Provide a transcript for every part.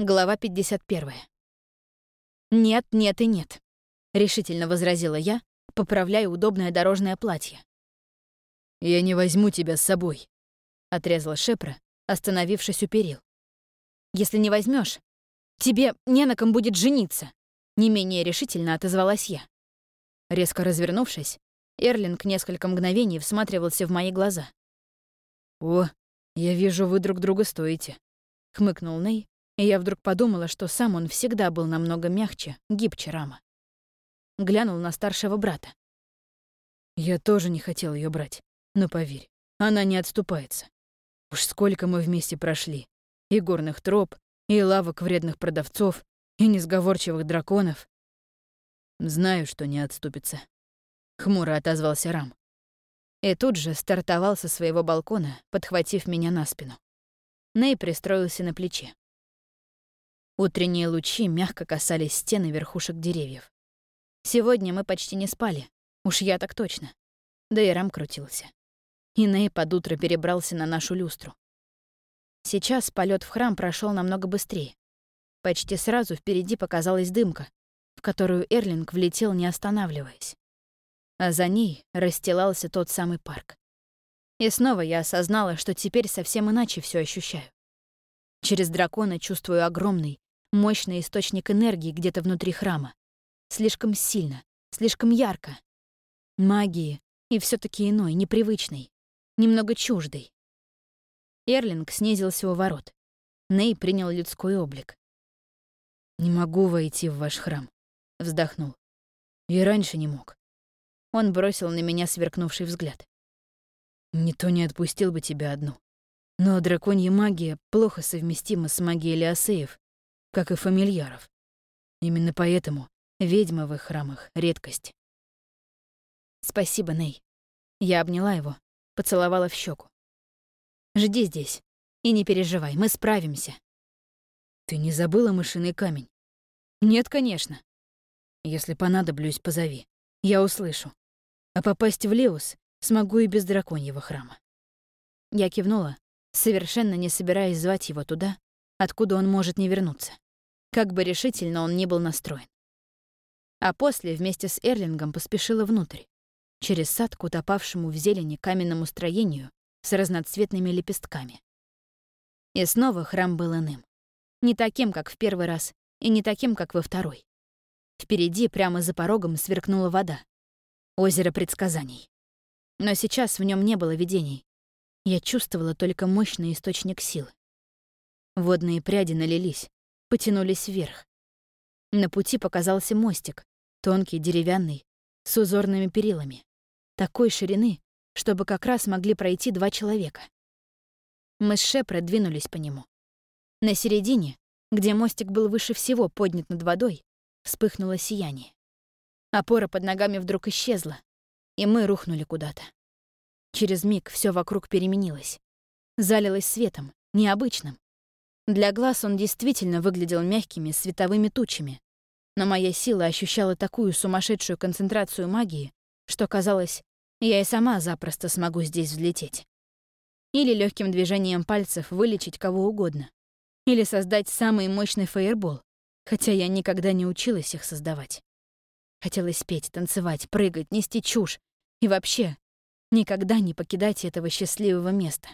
Глава 51. «Нет, нет и нет», — решительно возразила я, поправляя удобное дорожное платье. «Я не возьму тебя с собой», — отрезала Шепра, остановившись у перил. «Если не возьмешь, тебе не на ком будет жениться», — не менее решительно отозвалась я. Резко развернувшись, Эрлинг несколько мгновений всматривался в мои глаза. «О, я вижу, вы друг друга стоите», — хмыкнул Ней, и я вдруг подумала, что сам он всегда был намного мягче, гибче Рама. Глянул на старшего брата. Я тоже не хотел ее брать, но поверь, она не отступается. Уж сколько мы вместе прошли. И горных троп, и лавок вредных продавцов, и несговорчивых драконов. Знаю, что не отступится. Хмуро отозвался Рам. И тут же стартовал со своего балкона, подхватив меня на спину. Ней пристроился на плече. Утренние лучи мягко касались стены верхушек деревьев. Сегодня мы почти не спали, уж я так точно. Да и Рам крутился. И Ней под утро перебрался на нашу люстру. Сейчас полет в храм прошел намного быстрее. Почти сразу впереди показалась дымка, в которую Эрлинг влетел, не останавливаясь. А за ней расстилался тот самый парк. И снова я осознала, что теперь совсем иначе все ощущаю. Через дракона чувствую огромный, мощный источник энергии где-то внутри храма. Слишком сильно, слишком ярко. Магии и все таки иной, непривычный, немного чуждый. Эрлинг снизился у ворот. Ней принял людской облик. «Не могу войти в ваш храм», — вздохнул. «И раньше не мог». Он бросил на меня сверкнувший взгляд. «Не то не отпустил бы тебя одну. Но драконья магия плохо совместима с магией Леосеев как и фамильяров. Именно поэтому ведьмы в их храмах — редкость. «Спасибо, Ней». Я обняла его, поцеловала в щеку. «Жди здесь и не переживай, мы справимся». «Ты не забыла мышиный камень?» «Нет, конечно». «Если понадоблюсь, позови. Я услышу. А попасть в Леус смогу и без драконьего храма». Я кивнула, совершенно не собираясь звать его туда, откуда он может не вернуться как бы решительно он ни был настроен. А после вместе с Эрлингом поспешила внутрь, через сад к утопавшему в зелени каменному строению с разноцветными лепестками. И снова храм был иным. Не таким, как в первый раз, и не таким, как во второй. Впереди, прямо за порогом, сверкнула вода. Озеро предсказаний. Но сейчас в нем не было видений. Я чувствовала только мощный источник силы. Водные пряди налились, потянулись вверх. На пути показался мостик, тонкий, деревянный, с узорными перилами, такой ширины, чтобы как раз могли пройти два человека. Мы с Шепро двинулись по нему. На середине, где мостик был выше всего поднят над водой, вспыхнуло сияние. Опора под ногами вдруг исчезла, и мы рухнули куда-то. Через миг все вокруг переменилось. Залилось светом, необычным, для глаз он действительно выглядел мягкими световыми тучами, но моя сила ощущала такую сумасшедшую концентрацию магии, что казалось, я и сама запросто смогу здесь взлететь. Или легким движением пальцев вылечить кого угодно. Или создать самый мощный фаербол, хотя я никогда не училась их создавать. Хотелось петь, танцевать, прыгать, нести чушь и вообще никогда не покидать этого счастливого места.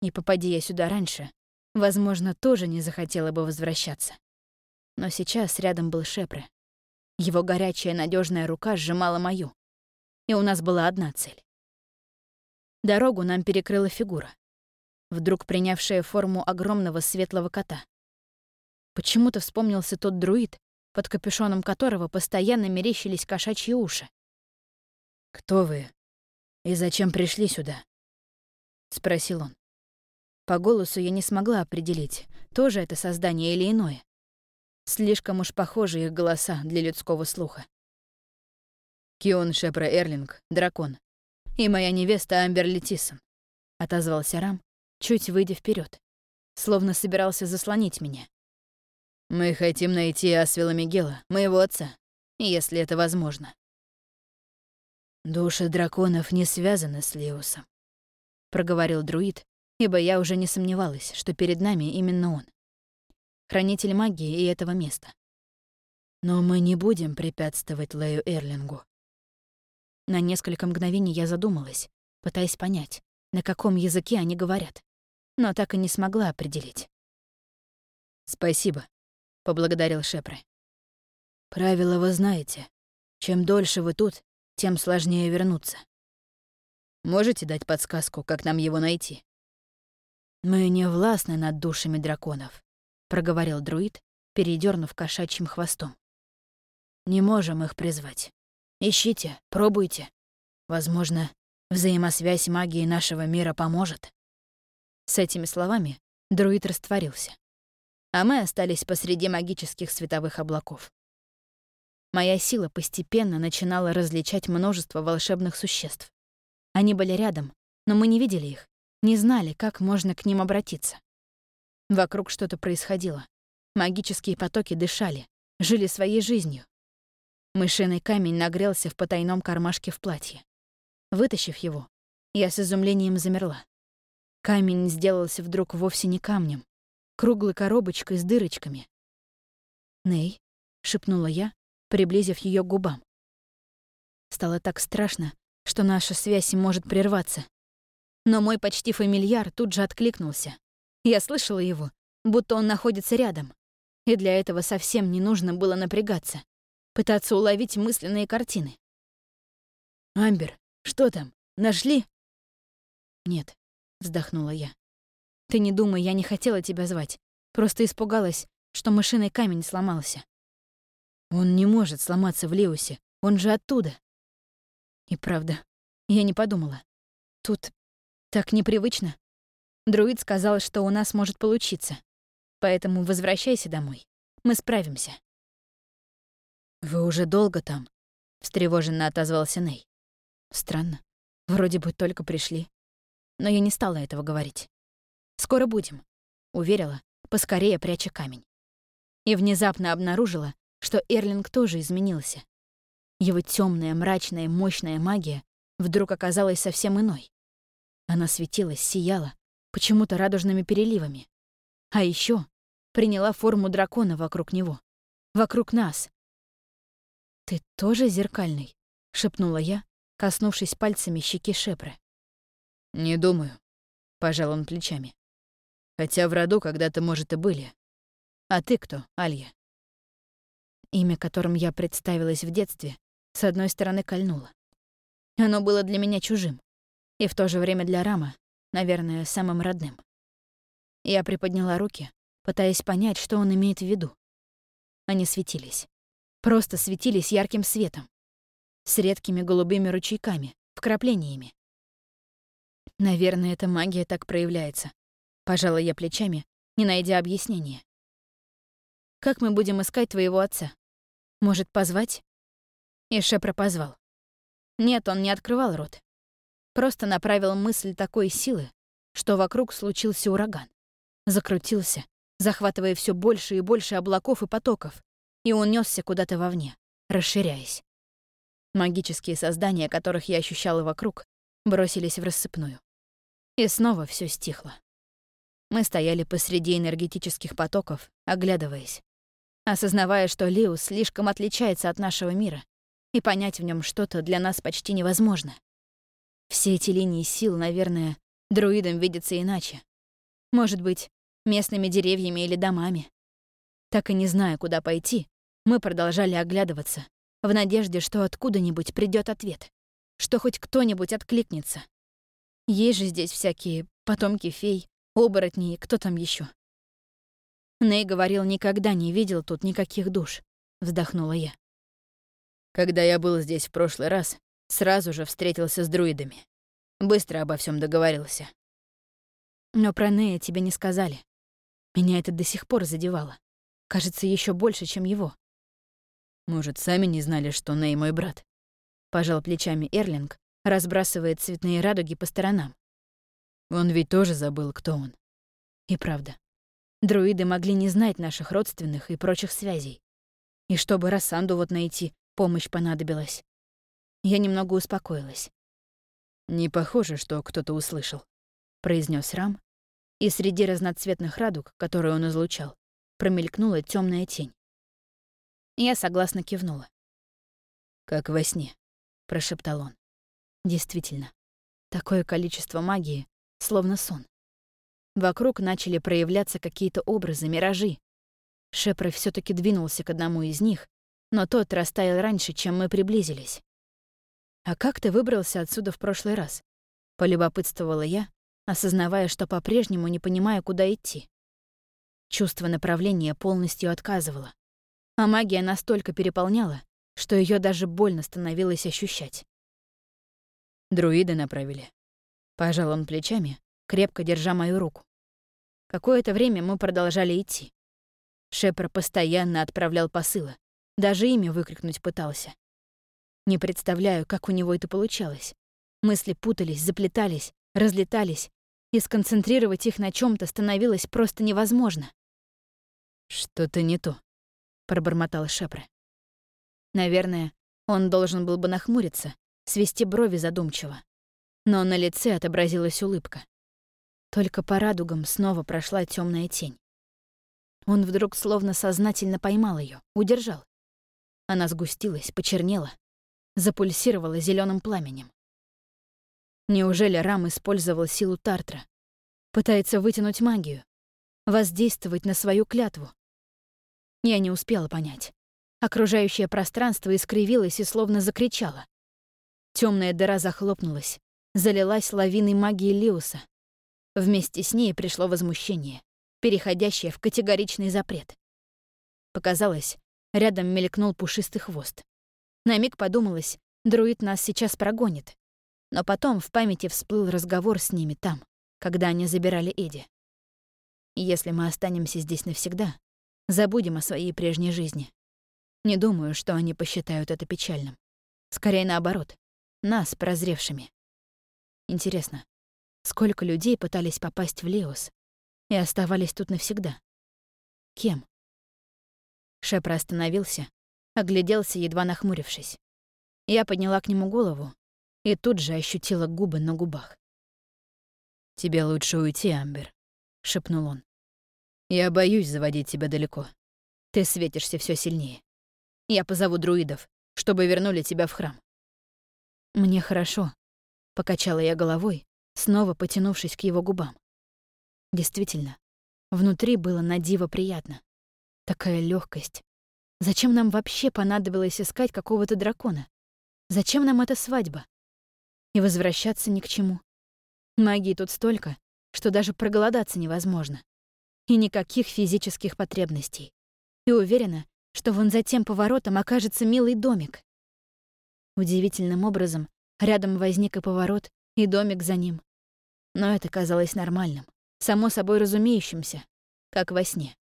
Не попади я сюда раньше, возможно, тоже не захотела бы возвращаться. Но сейчас рядом был Шепре. Его горячая надежная рука сжимала мою. И у нас была одна цель. Дорогу нам перекрыла фигура, вдруг принявшая форму огромного светлого кота. Почему-то вспомнился тот друид, под капюшоном которого постоянно мерещились кошачьи уши. «Кто вы? И зачем пришли сюда?» — спросил он. По голосу я не смогла определить, тоже это создание или иное. Слишком уж похожи их голоса для людского слуха. «Кион Шепра Эрлинг, дракон. И моя невеста Амбер Летисон», — отозвался Рам, чуть выйдя вперед, словно собирался заслонить меня. «Мы хотим найти Асвела Мигела, моего отца, если это возможно». «Души драконов не связаны с Леусом», — проговорил друид, ибо я уже не сомневалась, что перед нами именно он. хранитель магии и этого места. Но мы не будем препятствовать Лею Эрлингу. На несколько мгновений я задумалась, пытаясь понять, на каком языке они говорят, но так и не смогла определить. «Спасибо», — поблагодарил Шепре. «Правила вы знаете. Чем дольше вы тут, тем сложнее вернуться. Можете дать подсказку, как нам его найти?» «Мы не властны над душами драконов», — проговорил друид, передернув кошачьим хвостом. «Не можем их призвать. Ищите, пробуйте. Возможно, взаимосвязь магии нашего мира поможет». С этими словами друид растворился, а мы остались посреди магических световых облаков. Моя сила постепенно начинала различать множество волшебных существ. Они были рядом, но мы не видели их, не знали, как можно к ним обратиться. Вокруг что-то происходило. Магические потоки дышали, жили своей жизнью. Мышиный камень нагрелся в потайном кармашке в платье. Вытащив его, я с изумлением замерла. Камень сделался вдруг вовсе не камнем, круглой коробочкой с дырочками. «Ней», — шепнула я, приблизив ее к губам. Стало так страшно, что наша связь может прерваться. Но мой почти фамильяр тут же откликнулся. Я слышала его, будто он находится рядом. И для этого совсем не нужно было напрягаться, пытаться уловить мысленные картины. «Амбер, что там? Нашли?» «Нет», — вздохнула я. «Ты не думай, я не хотела тебя звать. Просто испугалась, что мышиный камень сломался. Он не может сломаться в Леусе, он же оттуда. И правда, я не подумала. Тут так непривычно. Друид сказал, что у нас может получиться. Поэтому возвращайся домой. Мы справимся. «Вы уже долго там?» — встревоженно отозвался Ней. Странно. Вроде бы только пришли. Но я не стала этого говорить. «Скоро будем», — уверила, поскорее пряча камень. И внезапно обнаружила, что Эрлинг тоже изменился. Его темная, мрачная, мощная магия вдруг оказалась совсем иной. Она светилась, сияла, почему-то радужными переливами. А еще приняла форму дракона вокруг него, вокруг нас. «Ты тоже зеркальный?» — шепнула я, коснувшись пальцами щеки Шепры. «Не думаю», — пожал он плечами. «Хотя в роду когда-то, может, и были. А ты кто, Алья?» Имя, которым я представилась в детстве, с одной стороны кольнуло. Оно было для меня чужим, и в то же время для Рама, наверное, самым родным. Я приподняла руки, пытаясь понять, что он имеет в виду. Они светились. Просто светились ярким светом. С редкими голубыми ручейками, вкраплениями. Наверное, эта магия так проявляется. Пожала я плечами, не найдя объяснения. Как мы будем искать твоего отца? Может, позвать?» И Шепра позвал. Нет, он не открывал рот. Просто направил мысль такой силы, что вокруг случился ураган. Закрутился, захватывая все больше и больше облаков и потоков, и унесся куда-то вовне, расширяясь. Магические создания, которых я ощущала вокруг, бросились в рассыпную. И снова все стихло. Мы стояли посреди энергетических потоков, оглядываясь осознавая, что Лиус слишком отличается от нашего мира, и понять в нем что-то для нас почти невозможно. Все эти линии сил, наверное, друидам видятся иначе. Может быть, местными деревьями или домами. Так и не зная, куда пойти, мы продолжали оглядываться, в надежде, что откуда-нибудь придет ответ, что хоть кто-нибудь откликнется. Есть же здесь всякие потомки фей, оборотни и кто там еще. Ней говорил, никогда не видел тут никаких душ. Вздохнула я. Когда я был здесь в прошлый раз, сразу же встретился с друидами. Быстро обо всем договорился. Но про Нея тебе не сказали. Меня это до сих пор задевало. Кажется, еще больше, чем его. Может, сами не знали, что Ней мой брат? Пожал плечами Эрлинг, разбрасывая цветные радуги по сторонам. Он ведь тоже забыл, кто он. И правда. Друиды могли не знать наших родственных и прочих связей. И чтобы Рассанду вот найти, помощь понадобилась. Я немного успокоилась. «Не похоже, что кто-то услышал», — произнес Рам, и среди разноцветных радуг, которые он излучал, промелькнула темная тень. Я согласно кивнула. «Как во сне», — прошептал он. Действительно, такое количество магии, словно сон. Вокруг начали проявляться какие-то образы, миражи. Шепре все таки двинулся к одному из них, но тот растаял раньше, чем мы приблизились. «А как ты выбрался отсюда в прошлый раз?» — полюбопытствовала я, осознавая, что по-прежнему не понимаю, куда идти. Чувство направления полностью отказывало, а магия настолько переполняла, что ее даже больно становилось ощущать. Друиды направили. Пожал он плечами, крепко держа мою руку. Какое-то время мы продолжали идти. Шепер постоянно отправлял посылы, даже имя выкрикнуть пытался. Не представляю, как у него это получалось. Мысли путались, заплетались, разлетались, и сконцентрировать их на чем то становилось просто невозможно. «Что-то не то», — пробормотал Шепре. Наверное, он должен был бы нахмуриться, свести брови задумчиво. Но на лице отобразилась улыбка. Только по радугам снова прошла темная тень. Он вдруг словно сознательно поймал ее, удержал. Она сгустилась, почернела, запульсировала зеленым пламенем. Неужели Рам использовал силу Тартра? Пытается вытянуть магию, воздействовать на свою клятву? Я не успела понять. Окружающее пространство искривилось и словно закричало. Темная дыра захлопнулась, залилась лавиной магии Лиуса. Вместе с ней пришло возмущение, переходящее в категоричный запрет. Показалось, Рядом мелькнул пушистый хвост. На миг подумалось, друид нас сейчас прогонит. Но потом в памяти всплыл разговор с ними там, когда они забирали Эди. если мы останемся здесь навсегда, забудем о своей прежней жизни. Не думаю, что они посчитают это печальным. Скорее наоборот, нас прозревшими. Интересно, сколько людей пытались попасть в Леос и оставались тут навсегда? Кем? Шепра остановился, огляделся, едва нахмурившись. Я подняла к нему голову и тут же ощутила губы на губах. «Тебе лучше уйти, Амбер», — шепнул он. «Я боюсь заводить тебя далеко. Ты светишься все сильнее. Я позову друидов, чтобы вернули тебя в храм». «Мне хорошо», — покачала я головой, снова потянувшись к его губам. Действительно, внутри было на диво приятно. Такая легкость. Зачем нам вообще понадобилось искать какого-то дракона? Зачем нам эта свадьба? И возвращаться ни к чему. Магии тут столько, что даже проголодаться невозможно. И никаких физических потребностей. И уверена, что вон за тем поворотом окажется милый домик. Удивительным образом рядом возник и поворот, и домик за ним. Но это казалось нормальным, само собой разумеющимся, как во сне.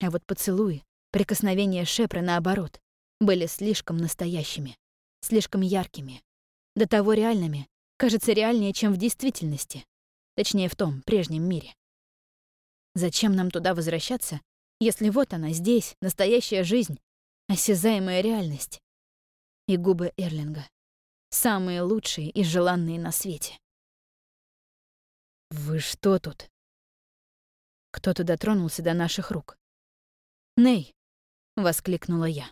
А вот поцелуи, прикосновения Шепра, наоборот, были слишком настоящими, слишком яркими, до того реальными, кажется, реальнее, чем в действительности, точнее, в том прежнем мире. Зачем нам туда возвращаться, если вот она здесь, настоящая жизнь, осязаемая реальность? И губы Эрлинга. Самые лучшие и желанные на свете. «Вы что тут?» Кто-то дотронулся до наших рук. «Ней!» — воскликнула я.